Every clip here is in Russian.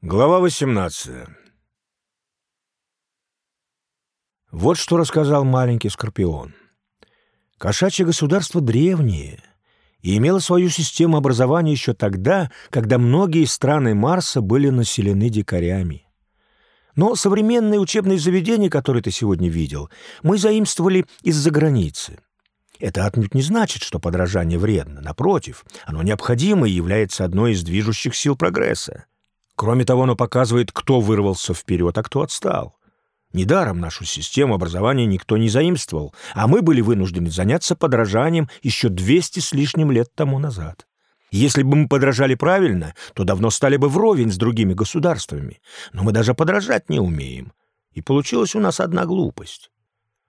Глава 18 Вот что рассказал маленький Скорпион. Кошачье государство древнее и имело свою систему образования еще тогда, когда многие страны Марса были населены дикарями. Но современные учебные заведения, которые ты сегодня видел, мы заимствовали из-за границы. Это отнюдь не значит, что подражание вредно. Напротив, оно необходимо и является одной из движущих сил прогресса. Кроме того, оно показывает, кто вырвался вперед, а кто отстал. Недаром нашу систему образования никто не заимствовал, а мы были вынуждены заняться подражанием еще 200 с лишним лет тому назад. Если бы мы подражали правильно, то давно стали бы вровень с другими государствами. Но мы даже подражать не умеем. И получилась у нас одна глупость.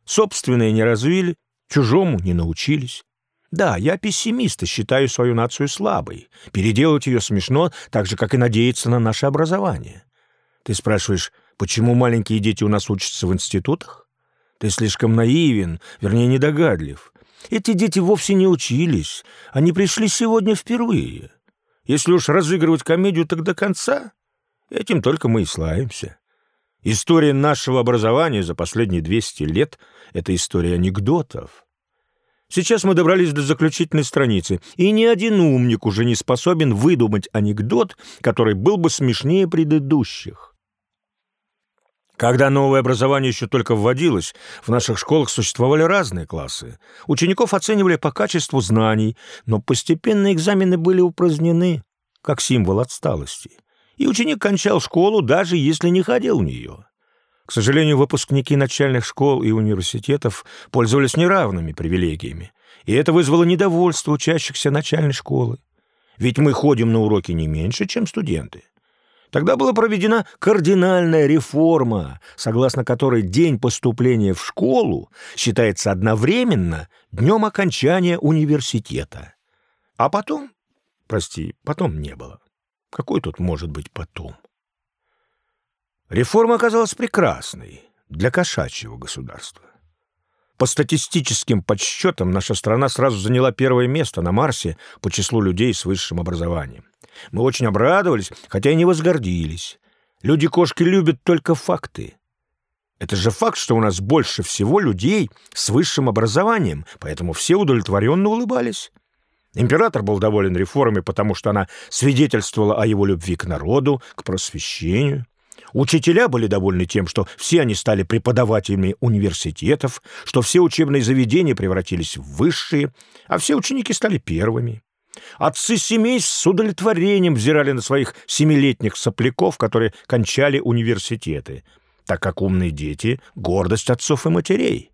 Собственное не развили, чужому не научились. Да, я пессимист и считаю свою нацию слабой. Переделать ее смешно, так же, как и надеяться на наше образование. Ты спрашиваешь, почему маленькие дети у нас учатся в институтах? Ты слишком наивен, вернее, недогадлив. Эти дети вовсе не учились. Они пришли сегодня впервые. Если уж разыгрывать комедию, так до конца. Этим только мы и славимся. История нашего образования за последние 200 лет — это история анекдотов. Сейчас мы добрались до заключительной страницы, и ни один умник уже не способен выдумать анекдот, который был бы смешнее предыдущих. Когда новое образование еще только вводилось, в наших школах существовали разные классы. Учеников оценивали по качеству знаний, но постепенно экзамены были упразднены, как символ отсталости. И ученик кончал школу, даже если не ходил в нее. К сожалению, выпускники начальных школ и университетов пользовались неравными привилегиями, и это вызвало недовольство учащихся начальной школы. Ведь мы ходим на уроки не меньше, чем студенты. Тогда была проведена кардинальная реформа, согласно которой день поступления в школу считается одновременно днем окончания университета. А потом, прости, потом не было. Какой тут может быть потом? Реформа оказалась прекрасной для кошачьего государства. По статистическим подсчетам наша страна сразу заняла первое место на Марсе по числу людей с высшим образованием. Мы очень обрадовались, хотя и не возгордились. Люди-кошки любят только факты. Это же факт, что у нас больше всего людей с высшим образованием, поэтому все удовлетворенно улыбались. Император был доволен реформой, потому что она свидетельствовала о его любви к народу, к просвещению. Учителя были довольны тем, что все они стали преподавателями университетов, что все учебные заведения превратились в высшие, а все ученики стали первыми. Отцы семей с удовлетворением взирали на своих семилетних сопляков, которые кончали университеты, так как умные дети — гордость отцов и матерей.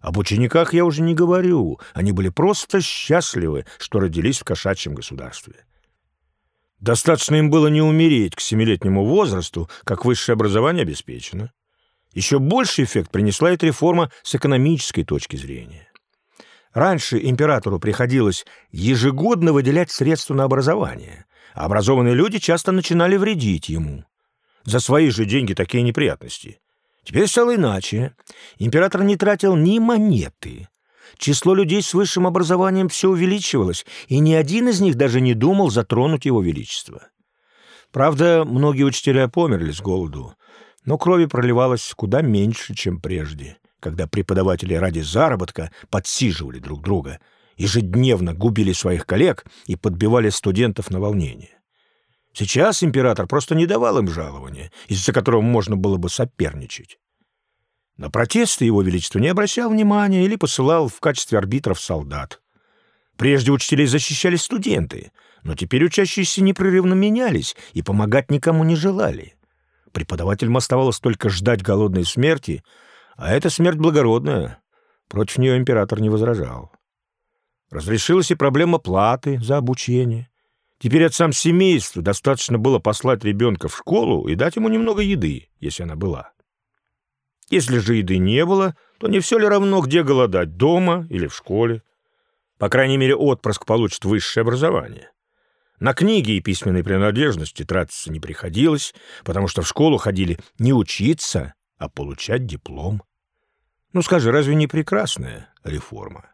Об учениках я уже не говорю, они были просто счастливы, что родились в кошачьем государстве. Достаточно им было не умереть к семилетнему возрасту, как высшее образование обеспечено. Еще больший эффект принесла эта реформа с экономической точки зрения. Раньше императору приходилось ежегодно выделять средства на образование, а образованные люди часто начинали вредить ему. За свои же деньги такие неприятности. Теперь стало иначе. Император не тратил ни монеты, Число людей с высшим образованием все увеличивалось, и ни один из них даже не думал затронуть его величество. Правда, многие учителя померли с голоду, но крови проливалось куда меньше, чем прежде, когда преподаватели ради заработка подсиживали друг друга, ежедневно губили своих коллег и подбивали студентов на волнение. Сейчас император просто не давал им жалования, из-за которого можно было бы соперничать. На протесты его величество не обращал внимания или посылал в качестве арбитров солдат. Прежде учителей защищали студенты, но теперь учащиеся непрерывно менялись и помогать никому не желали. Преподавателям оставалось только ждать голодной смерти, а эта смерть благородная. Против нее император не возражал. Разрешилась и проблема платы за обучение. Теперь отцам семейства достаточно было послать ребенка в школу и дать ему немного еды, если она была. Если же еды не было, то не все ли равно, где голодать, дома или в школе? По крайней мере, отпрыск получит высшее образование. На книги и письменные принадлежности тратиться не приходилось, потому что в школу ходили не учиться, а получать диплом. Ну скажи, разве не прекрасная реформа?